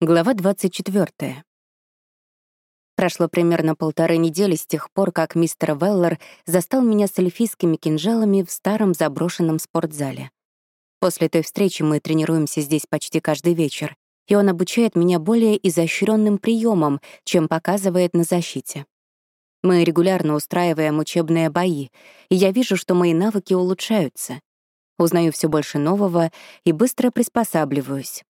Глава 24. Прошло примерно полторы недели с тех пор, как мистер Веллер застал меня с эльфийскими кинжалами в старом заброшенном спортзале. После той встречи мы тренируемся здесь почти каждый вечер, и он обучает меня более изощренным приемам, чем показывает на защите. Мы регулярно устраиваем учебные бои, и я вижу, что мои навыки улучшаются. Узнаю все больше нового и быстро приспосабливаюсь.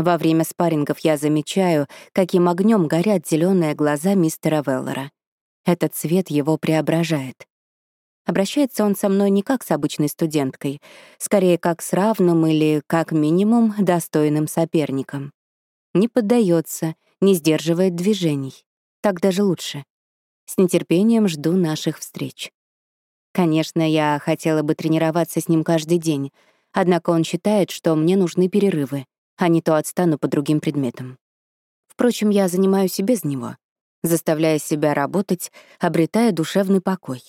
Во время спаррингов я замечаю, каким огнем горят зеленые глаза мистера Веллера. Этот цвет его преображает. Обращается он со мной не как с обычной студенткой, скорее как с равным или, как минимум, достойным соперником. Не поддается, не сдерживает движений. Так даже лучше. С нетерпением жду наших встреч. Конечно, я хотела бы тренироваться с ним каждый день, однако он считает, что мне нужны перерывы а не то отстану по другим предметам. Впрочем, я занимаюсь и без него, заставляя себя работать, обретая душевный покой.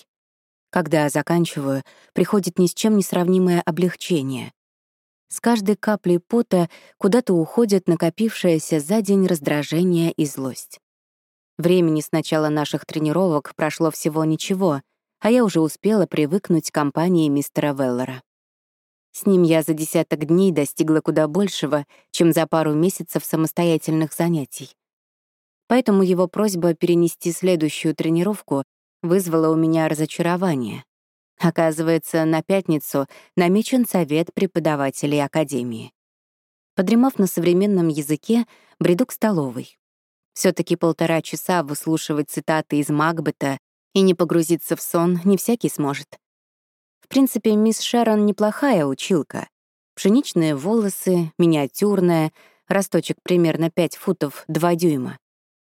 Когда заканчиваю, приходит ни с чем не сравнимое облегчение. С каждой каплей пота куда-то уходит накопившееся за день раздражение и злость. Времени с начала наших тренировок прошло всего ничего, а я уже успела привыкнуть к компании мистера Веллера. С ним я за десяток дней достигла куда большего, чем за пару месяцев самостоятельных занятий. Поэтому его просьба перенести следующую тренировку вызвала у меня разочарование. Оказывается, на пятницу намечен совет преподавателей Академии. Подремав на современном языке, бреду к столовой. все таки полтора часа выслушивать цитаты из Макбета и не погрузиться в сон не всякий сможет принципе, мисс Шерон неплохая училка. Пшеничные волосы, миниатюрная, росточек примерно 5 футов 2 дюйма.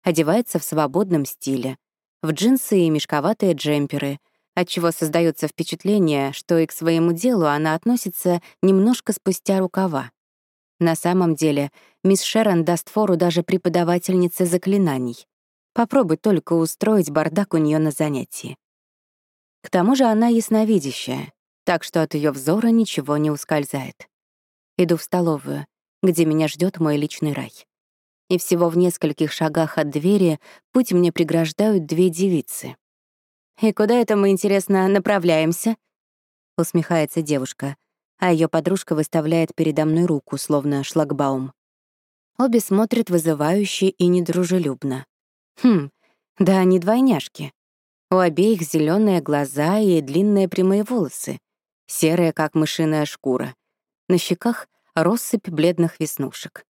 Одевается в свободном стиле, в джинсы и мешковатые джемперы, отчего создается впечатление, что и к своему делу она относится немножко спустя рукава. На самом деле, мисс Шерон даст фору даже преподавательнице заклинаний. Попробуй только устроить бардак у нее на занятии. К тому же она ясновидящая, так что от ее взора ничего не ускользает. Иду в столовую, где меня ждет мой личный рай. И всего в нескольких шагах от двери путь мне преграждают две девицы. «И куда это мы, интересно, направляемся?» — усмехается девушка, а ее подружка выставляет передо мной руку, словно шлагбаум. Обе смотрят вызывающе и недружелюбно. Хм, да они двойняшки. У обеих зеленые глаза и длинные прямые волосы, серые, как мышиная шкура. На щеках — россыпь бледных веснушек.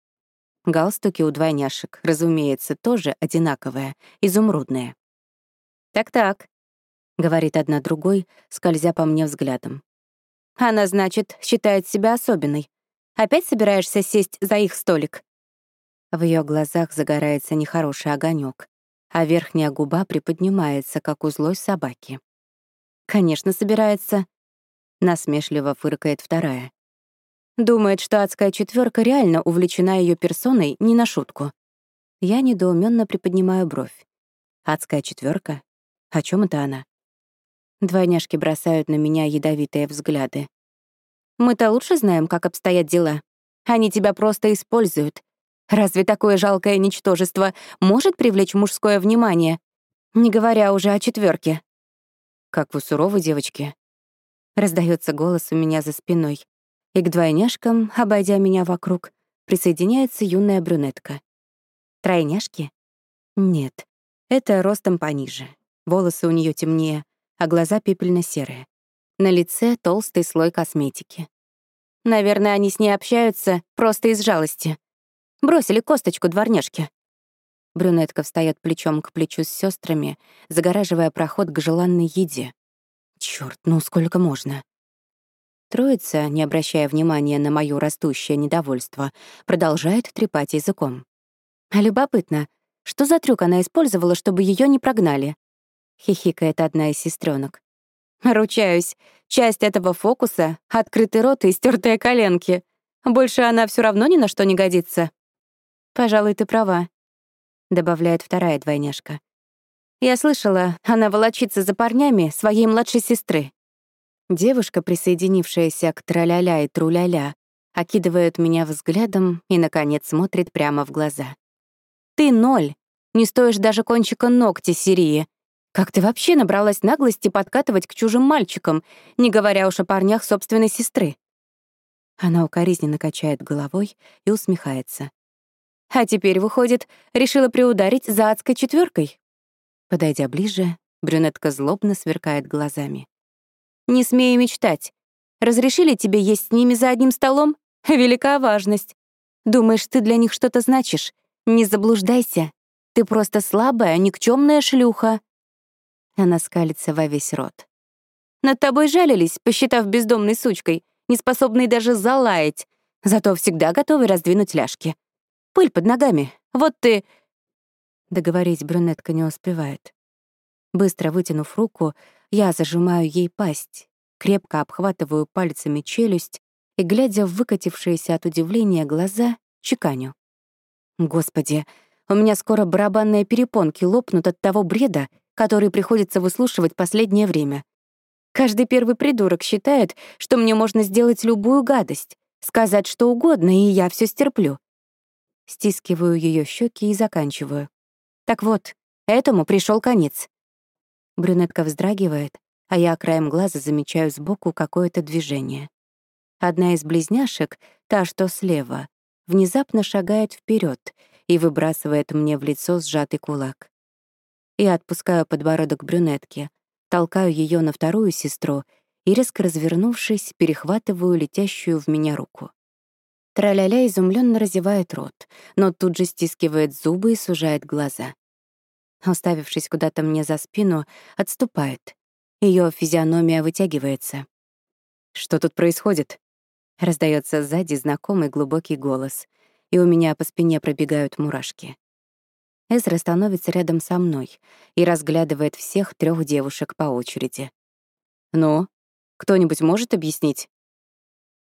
Галстуки у двойняшек, разумеется, тоже одинаковые, изумрудные. «Так-так», — говорит одна другой, скользя по мне взглядом. «Она, значит, считает себя особенной. Опять собираешься сесть за их столик?» В ее глазах загорается нехороший огонек а верхняя губа приподнимается, как у злой собаки. «Конечно, собирается», — насмешливо фыркает вторая. Думает, что адская четверка реально увлечена ее персоной не на шутку. Я недоуменно приподнимаю бровь. Адская четверка? О чем это она? Двойняшки бросают на меня ядовитые взгляды. Мы-то лучше знаем, как обстоят дела. Они тебя просто используют, Разве такое жалкое ничтожество может привлечь мужское внимание? Не говоря уже о четверке. «Как вы суровы, девочки!» Раздается голос у меня за спиной. И к двойняшкам, обойдя меня вокруг, присоединяется юная брюнетка. Тройняшки? Нет, это ростом пониже. Волосы у нее темнее, а глаза пепельно-серые. На лице толстый слой косметики. Наверное, они с ней общаются просто из жалости. Бросили косточку дворняжки. Брюнетка встает плечом к плечу с сестрами, загораживая проход к желанной еде. Черт, ну сколько можно? Троица, не обращая внимания на моё растущее недовольство, продолжает трепать языком. Любопытно, что за трюк она использовала, чтобы ее не прогнали? Хихикает одна из сестренок. Ручаюсь, часть этого фокуса — открытый рот и стертые коленки. Больше она все равно ни на что не годится. «Пожалуй, ты права», — добавляет вторая двойняшка. «Я слышала, она волочится за парнями своей младшей сестры». Девушка, присоединившаяся к траля-ля и труля-ля, окидывает меня взглядом и, наконец, смотрит прямо в глаза. «Ты ноль! Не стоишь даже кончика ногтя, Сирии! Как ты вообще набралась наглости подкатывать к чужим мальчикам, не говоря уж о парнях собственной сестры?» Она укоризненно качает головой и усмехается. «А теперь, выходит, решила приударить за адской четверкой. Подойдя ближе, брюнетка злобно сверкает глазами. «Не смею мечтать. Разрешили тебе есть с ними за одним столом? Велика важность. Думаешь, ты для них что-то значишь? Не заблуждайся. Ты просто слабая, никчемная шлюха». Она скалится во весь рот. «Над тобой жалились, посчитав бездомной сучкой, неспособной даже залаять, зато всегда готовы раздвинуть ляжки. Пыль под ногами. Вот ты...» Договорить брюнетка не успевает. Быстро вытянув руку, я зажимаю ей пасть, крепко обхватываю пальцами челюсть и, глядя в выкатившиеся от удивления глаза, чеканю. Господи, у меня скоро барабанные перепонки лопнут от того бреда, который приходится выслушивать последнее время. Каждый первый придурок считает, что мне можно сделать любую гадость, сказать что угодно, и я все стерплю. Стискиваю ее щеки и заканчиваю. Так вот, этому пришел конец. Брюнетка вздрагивает, а я краем глаза замечаю сбоку какое-то движение. Одна из близняшек, та, что слева, внезапно шагает вперед и выбрасывает мне в лицо сжатый кулак. Я отпускаю подбородок брюнетки, толкаю ее на вторую сестру и, резко развернувшись, перехватываю летящую в меня руку. Траля-ля изумленно разевает рот, но тут же стискивает зубы и сужает глаза уставившись куда-то мне за спину, отступает. Ее физиономия вытягивается. «Что тут происходит?» Раздается сзади знакомый глубокий голос, и у меня по спине пробегают мурашки. Эзра становится рядом со мной и разглядывает всех трех девушек по очереди. «Ну, кто-нибудь может объяснить?»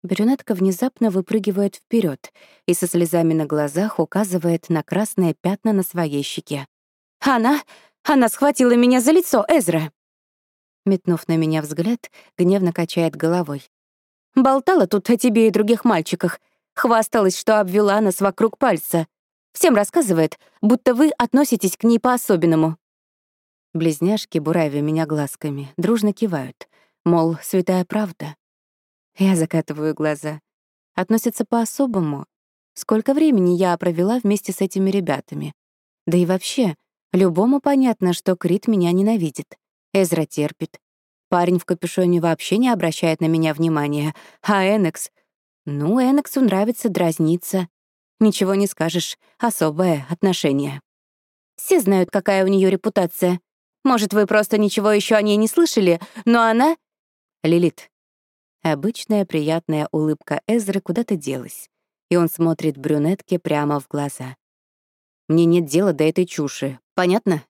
Брюнетка внезапно выпрыгивает вперед и со слезами на глазах указывает на красное пятна на своей щеке. «Она... она схватила меня за лицо, Эзра!» Метнув на меня взгляд, гневно качает головой. «Болтала тут о тебе и других мальчиках. Хвасталась, что обвела нас вокруг пальца. Всем рассказывает, будто вы относитесь к ней по-особенному». Близняшки, буравя меня глазками, дружно кивают, мол, святая правда. Я закатываю глаза. Относятся по-особому. Сколько времени я провела вместе с этими ребятами? Да и вообще, Любому понятно, что Крит меня ненавидит. Эзра терпит. Парень в капюшоне вообще не обращает на меня внимания. А Энекс... Ну, Энексу нравится дразниться. Ничего не скажешь. Особое отношение. Все знают, какая у нее репутация. Может, вы просто ничего еще о ней не слышали, но она... Лилит. Обычная приятная улыбка Эзры куда-то делась, и он смотрит брюнетке прямо в глаза. Мне нет дела до этой чуши. Понятно?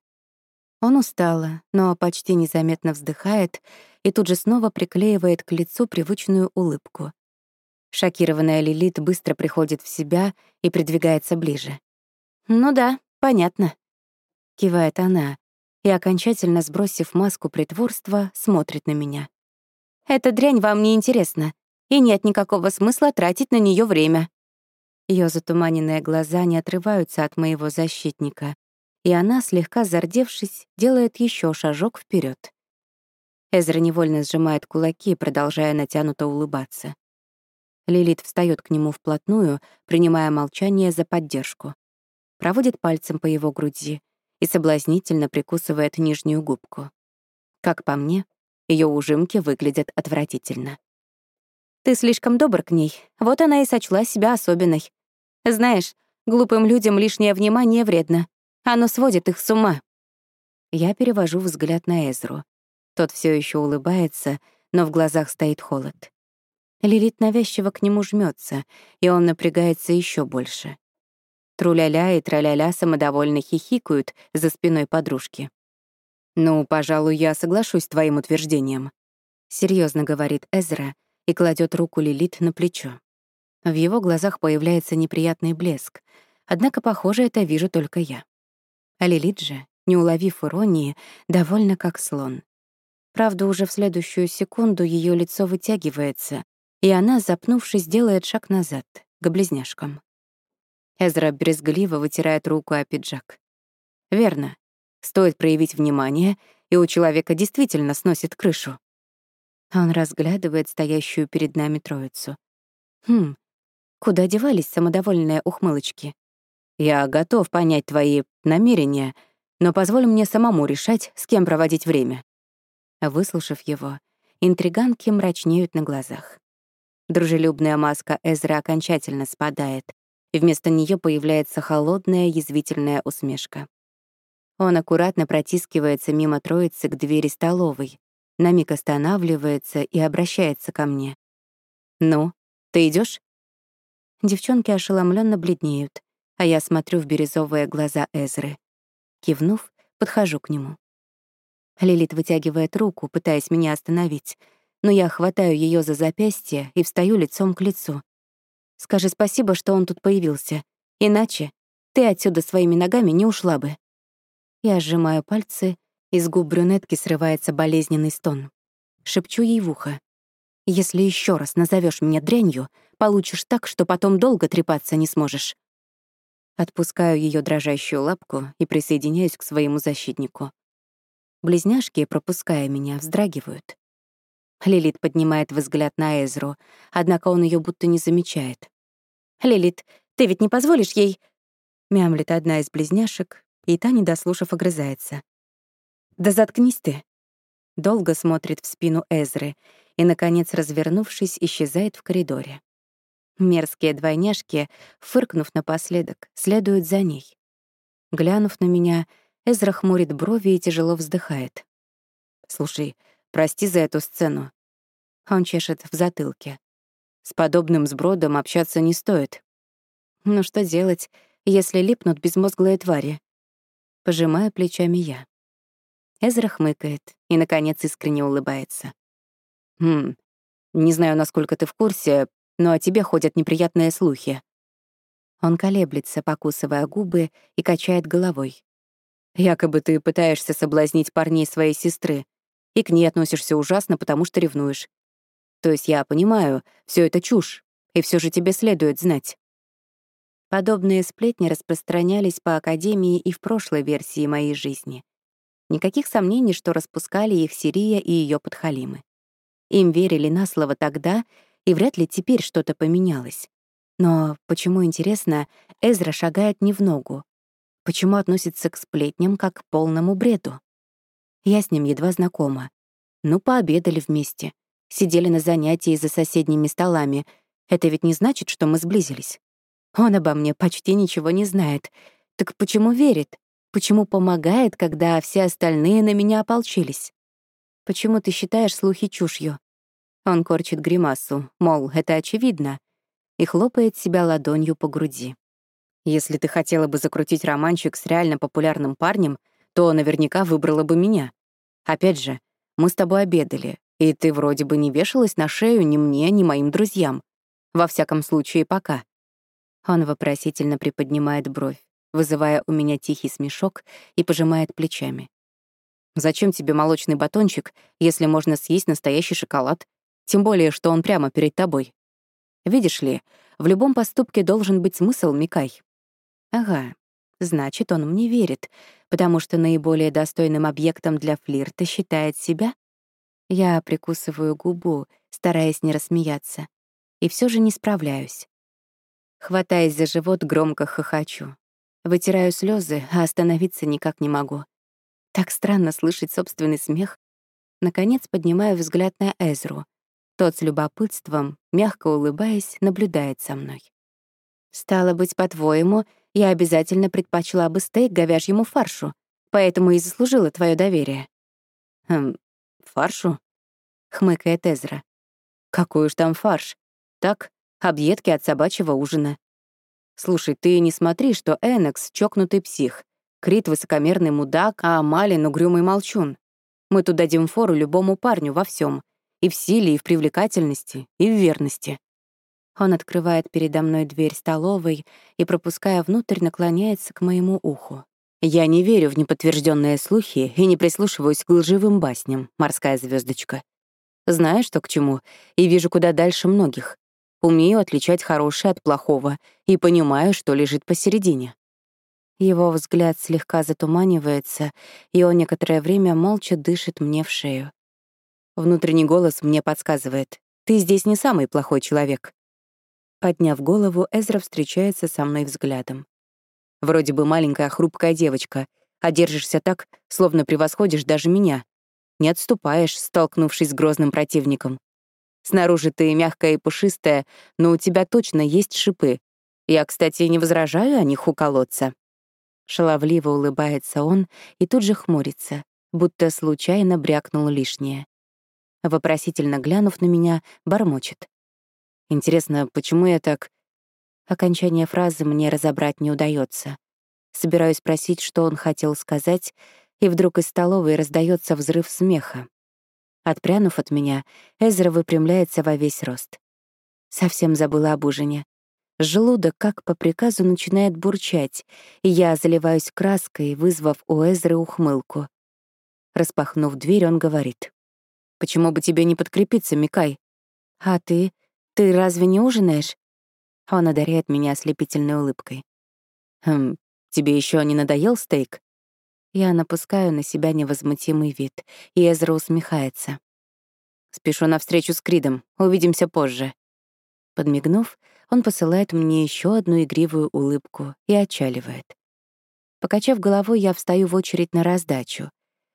Он устало, но почти незаметно вздыхает и тут же снова приклеивает к лицу привычную улыбку. Шокированная Лилит быстро приходит в себя и придвигается ближе. «Ну да, понятно», — кивает она, и, окончательно сбросив маску притворства, смотрит на меня. «Эта дрянь вам не интересна, и нет никакого смысла тратить на нее время». Ее затуманенные глаза не отрываются от моего защитника, и она, слегка зардевшись, делает еще шажок вперед. Эзра невольно сжимает кулаки, продолжая натянуто улыбаться. Лилит встает к нему вплотную, принимая молчание за поддержку. Проводит пальцем по его груди и соблазнительно прикусывает нижнюю губку. Как по мне, ее ужимки выглядят отвратительно. «Ты слишком добр к ней, вот она и сочла себя особенной. Знаешь, глупым людям лишнее внимание вредно, оно сводит их с ума. Я перевожу взгляд на Эзру. Тот все еще улыбается, но в глазах стоит холод. Лилит навязчиво к нему жмется, и он напрягается еще больше. Труляля и траляля самодовольно хихикают за спиной подружки. «Ну, пожалуй, я соглашусь с твоим утверждением», — серьезно говорит Эзра и кладет руку Лилит на плечо. В его глазах появляется неприятный блеск, однако, похоже, это вижу только я. А Лилит же, не уловив иронии, довольно как слон. Правда, уже в следующую секунду ее лицо вытягивается, и она, запнувшись, делает шаг назад, к близняшкам. Эзра брезгливо вытирает руку о пиджак. Верно. Стоит проявить внимание, и у человека действительно сносит крышу. Он разглядывает стоящую перед нами троицу. Хм, куда девались самодовольные ухмылочки? Я готов понять твои намерения, но позволь мне самому решать, с кем проводить время. Выслушав его, интриганки мрачнеют на глазах. Дружелюбная маска Эзра окончательно спадает, и вместо нее появляется холодная, язвительная усмешка. Он аккуратно протискивается мимо троицы к двери столовой, на миг останавливается и обращается ко мне. «Ну, ты идешь? Девчонки ошеломленно бледнеют, а я смотрю в бирюзовые глаза Эзры. Кивнув, подхожу к нему. Лилит вытягивает руку, пытаясь меня остановить, но я хватаю ее за запястье и встаю лицом к лицу. Скажи спасибо, что он тут появился. Иначе ты отсюда своими ногами не ушла бы. Я сжимаю пальцы, из губ брюнетки срывается болезненный стон. Шепчу ей в ухо. «Если еще раз назовешь меня дрянью, получишь так, что потом долго трепаться не сможешь». Отпускаю ее дрожащую лапку и присоединяюсь к своему защитнику. Близняшки, пропуская меня, вздрагивают. Лилит поднимает взгляд на Эзру, однако он ее будто не замечает. «Лилит, ты ведь не позволишь ей...» Мямлит одна из близняшек, и та, не дослушав, огрызается. «Да заткнись ты!» Долго смотрит в спину Эзры и, наконец, развернувшись, исчезает в коридоре. Мерзкие двойняшки, фыркнув напоследок, следуют за ней. Глянув на меня, Эзра хмурит брови и тяжело вздыхает. «Слушай, прости за эту сцену». Он чешет в затылке. С подобным сбродом общаться не стоит. Ну что делать, если липнут безмозглые твари? Пожимая плечами я. Эзра хмыкает и, наконец, искренне улыбается. «Хм, не знаю, насколько ты в курсе, но о тебе ходят неприятные слухи». Он колеблется, покусывая губы, и качает головой. «Якобы ты пытаешься соблазнить парней своей сестры, и к ней относишься ужасно, потому что ревнуешь. То есть я понимаю, все это чушь, и все же тебе следует знать». Подобные сплетни распространялись по Академии и в прошлой версии моей жизни. Никаких сомнений, что распускали их Сирия и ее подхалимы. Им верили на слово тогда, и вряд ли теперь что-то поменялось. Но почему, интересно, Эзра шагает не в ногу? Почему относится к сплетням как к полному бреду? Я с ним едва знакома. Ну, пообедали вместе. Сидели на занятии за соседними столами. Это ведь не значит, что мы сблизились. Он обо мне почти ничего не знает. Так почему верит? Почему помогает, когда все остальные на меня ополчились? Почему ты считаешь слухи чушью? Он корчит гримасу, мол, это очевидно, и хлопает себя ладонью по груди. Если ты хотела бы закрутить романчик с реально популярным парнем, то наверняка выбрала бы меня. Опять же, мы с тобой обедали, и ты вроде бы не вешалась на шею ни мне, ни моим друзьям. Во всяком случае, пока. Он вопросительно приподнимает бровь вызывая у меня тихий смешок и пожимает плечами. «Зачем тебе молочный батончик, если можно съесть настоящий шоколад? Тем более, что он прямо перед тобой. Видишь ли, в любом поступке должен быть смысл, Микай». «Ага, значит, он мне верит, потому что наиболее достойным объектом для флирта считает себя?» Я прикусываю губу, стараясь не рассмеяться, и все же не справляюсь. Хватаясь за живот, громко хохочу. Вытираю слезы, а остановиться никак не могу. Так странно слышать собственный смех. Наконец поднимаю взгляд на Эзру. Тот с любопытством, мягко улыбаясь, наблюдает со мной. «Стало быть, по-твоему, я обязательно предпочла бы стейк говяжьему фаршу, поэтому и заслужила твое доверие». «Хм, фаршу?» — хмыкает Эзра. «Какой уж там фарш? Так, объедки от собачьего ужина. Слушай, ты не смотри, что Энекс — чокнутый псих, Крит — высокомерный мудак, а Малин — угрюмый молчун. Мы тут дадим фору любому парню во всем, И в силе, и в привлекательности, и в верности. Он открывает передо мной дверь столовой и, пропуская внутрь, наклоняется к моему уху. Я не верю в неподтвержденные слухи и не прислушиваюсь к лживым басням, морская звездочка. Знаю, что к чему, и вижу куда дальше многих. Умею отличать хорошее от плохого и понимаю, что лежит посередине. Его взгляд слегка затуманивается, и он некоторое время молча дышит мне в шею. Внутренний голос мне подсказывает. «Ты здесь не самый плохой человек». Подняв голову, Эзра встречается со мной взглядом. Вроде бы маленькая хрупкая девочка, а держишься так, словно превосходишь даже меня. Не отступаешь, столкнувшись с грозным противником. Снаружи ты мягкая и пушистая, но у тебя точно есть шипы. Я, кстати, не возражаю о них уколоться. Шаловливо улыбается он и тут же хмурится, будто случайно брякнул лишнее. Вопросительно глянув на меня, бормочет. Интересно, почему я так... Окончание фразы мне разобрать не удается. Собираюсь спросить, что он хотел сказать, и вдруг из столовой раздается взрыв смеха. Отпрянув от меня, Эзра выпрямляется во весь рост. Совсем забыла об ужине. Желудок, как по приказу, начинает бурчать, и я заливаюсь краской, вызвав у Эзры ухмылку. Распахнув дверь, он говорит. «Почему бы тебе не подкрепиться, Микай?» «А ты? Ты разве не ужинаешь?» Он одаряет меня ослепительной улыбкой. «Хм, тебе еще не надоел стейк?» Я напускаю на себя невозмутимый вид, и Эзра усмехается. «Спешу на встречу с Кридом. Увидимся позже». Подмигнув, он посылает мне еще одну игривую улыбку и отчаливает. Покачав головой, я встаю в очередь на раздачу.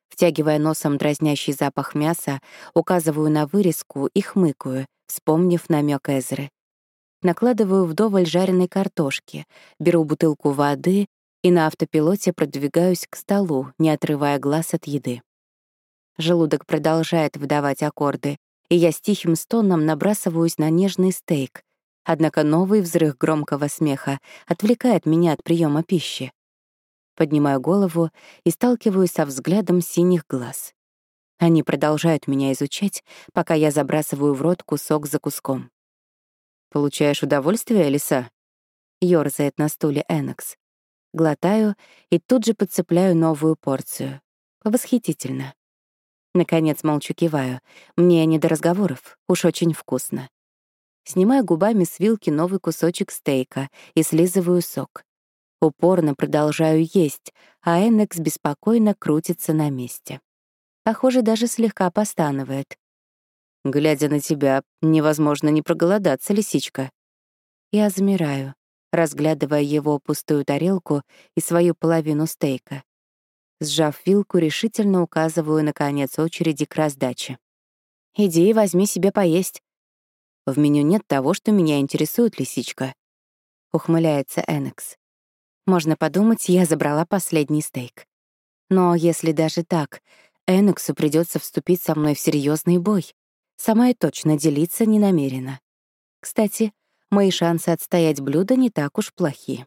Втягивая носом дразнящий запах мяса, указываю на вырезку и хмыкаю, вспомнив намек Эзры. Накладываю вдоволь жареной картошки, беру бутылку воды и на автопилоте продвигаюсь к столу, не отрывая глаз от еды. Желудок продолжает выдавать аккорды, и я с тихим стоном набрасываюсь на нежный стейк. Однако новый взрыв громкого смеха отвлекает меня от приема пищи. Поднимаю голову и сталкиваюсь со взглядом синих глаз. Они продолжают меня изучать, пока я забрасываю в рот кусок за куском. «Получаешь удовольствие, лиса?» — ёрзает на стуле Энакс. Глотаю и тут же подцепляю новую порцию. Восхитительно. Наконец молчу киваю. Мне не до разговоров, уж очень вкусно. Снимаю губами с вилки новый кусочек стейка и слизываю сок. Упорно продолжаю есть, а Энекс беспокойно крутится на месте. Похоже, даже слегка постанывает. Глядя на тебя, невозможно не проголодаться, лисичка. Я замираю разглядывая его пустую тарелку и свою половину стейка. Сжав вилку, решительно указываю на конец очереди к раздаче. «Иди и возьми себе поесть». «В меню нет того, что меня интересует, лисичка», — ухмыляется Энекс. «Можно подумать, я забрала последний стейк. Но если даже так, Энексу придется вступить со мной в серьезный бой. Сама я точно делиться не намерена. Кстати, мои шансы отстоять блюдо не так уж плохи.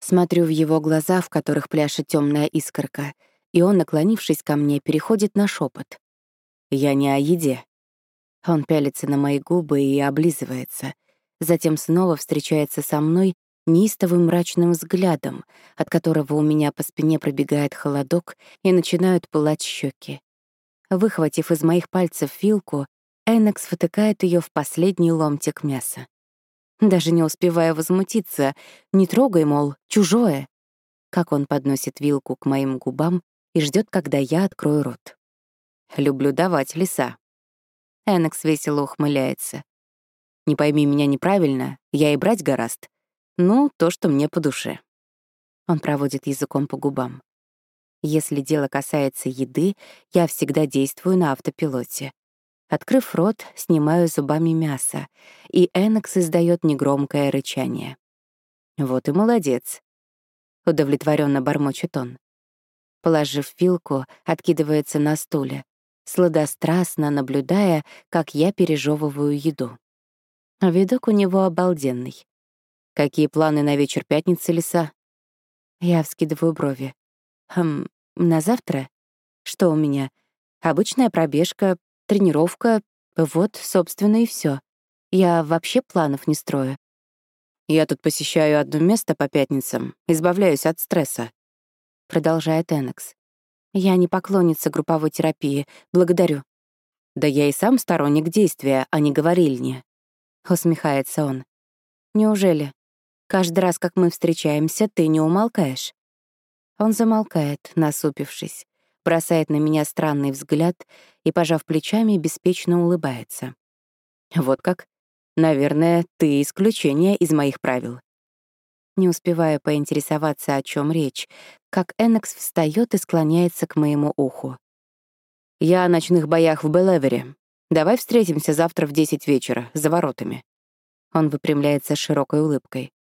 Смотрю в его глаза, в которых пляшет темная искорка, и он, наклонившись ко мне, переходит на шепот. «Я не о еде». Он пялится на мои губы и облизывается, затем снова встречается со мной неистовым мрачным взглядом, от которого у меня по спине пробегает холодок и начинают пылать щеки. Выхватив из моих пальцев вилку, Энекс втыкает ее в последний ломтик мяса даже не успевая возмутиться. «Не трогай, мол, чужое». Как он подносит вилку к моим губам и ждет, когда я открою рот. «Люблю давать леса». Энекс весело ухмыляется. «Не пойми меня неправильно, я и брать гораст. Ну, то, что мне по душе». Он проводит языком по губам. Если дело касается еды, я всегда действую на автопилоте. Открыв рот, снимаю зубами мясо, и Энакс издает негромкое рычание. «Вот и молодец», — удовлетворенно бормочет он. Положив вилку, откидывается на стуле, сладострастно наблюдая, как я пережевываю еду. Видок у него обалденный. Какие планы на вечер пятницы, лиса? Я вскидываю брови. Хм, на завтра? Что у меня? Обычная пробежка, тренировка, вот, собственно, и все. Я вообще планов не строю. Я тут посещаю одно место по пятницам, избавляюсь от стресса. Продолжает Энекс. Я не поклонница групповой терапии, благодарю. Да я и сам сторонник действия, а не говорильни. Усмехается он. Неужели? Каждый раз, как мы встречаемся, ты не умолкаешь. Он замолкает, насупившись, бросает на меня странный взгляд и, пожав плечами, беспечно улыбается. Вот как? Наверное, ты исключение из моих правил. Не успевая поинтересоваться, о чем речь, как Эннекс встает и склоняется к моему уху. «Я о ночных боях в Белевере. Давай встретимся завтра в 10 вечера, за воротами». Он выпрямляется с широкой улыбкой.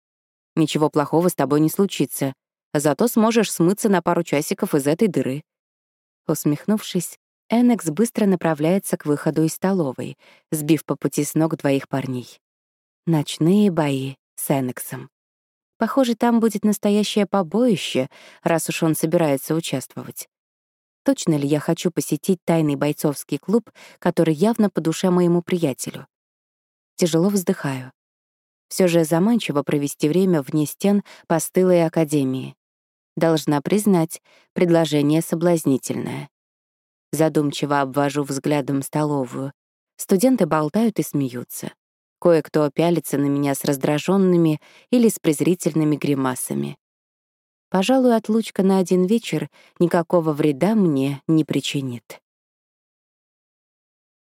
«Ничего плохого с тобой не случится, зато сможешь смыться на пару часиков из этой дыры». Усмехнувшись, Эннекс быстро направляется к выходу из столовой, сбив по пути с ног двоих парней. Ночные бои с Эннексом. Похоже, там будет настоящее побоище, раз уж он собирается участвовать. Точно ли я хочу посетить тайный бойцовский клуб, который явно по душе моему приятелю? Тяжело вздыхаю. Все же заманчиво провести время вне стен постылой академии. Должна признать, предложение соблазнительное. Задумчиво обвожу взглядом столовую. Студенты болтают и смеются. Кое-кто пялится на меня с раздраженными или с презрительными гримасами. Пожалуй, отлучка на один вечер никакого вреда мне не причинит.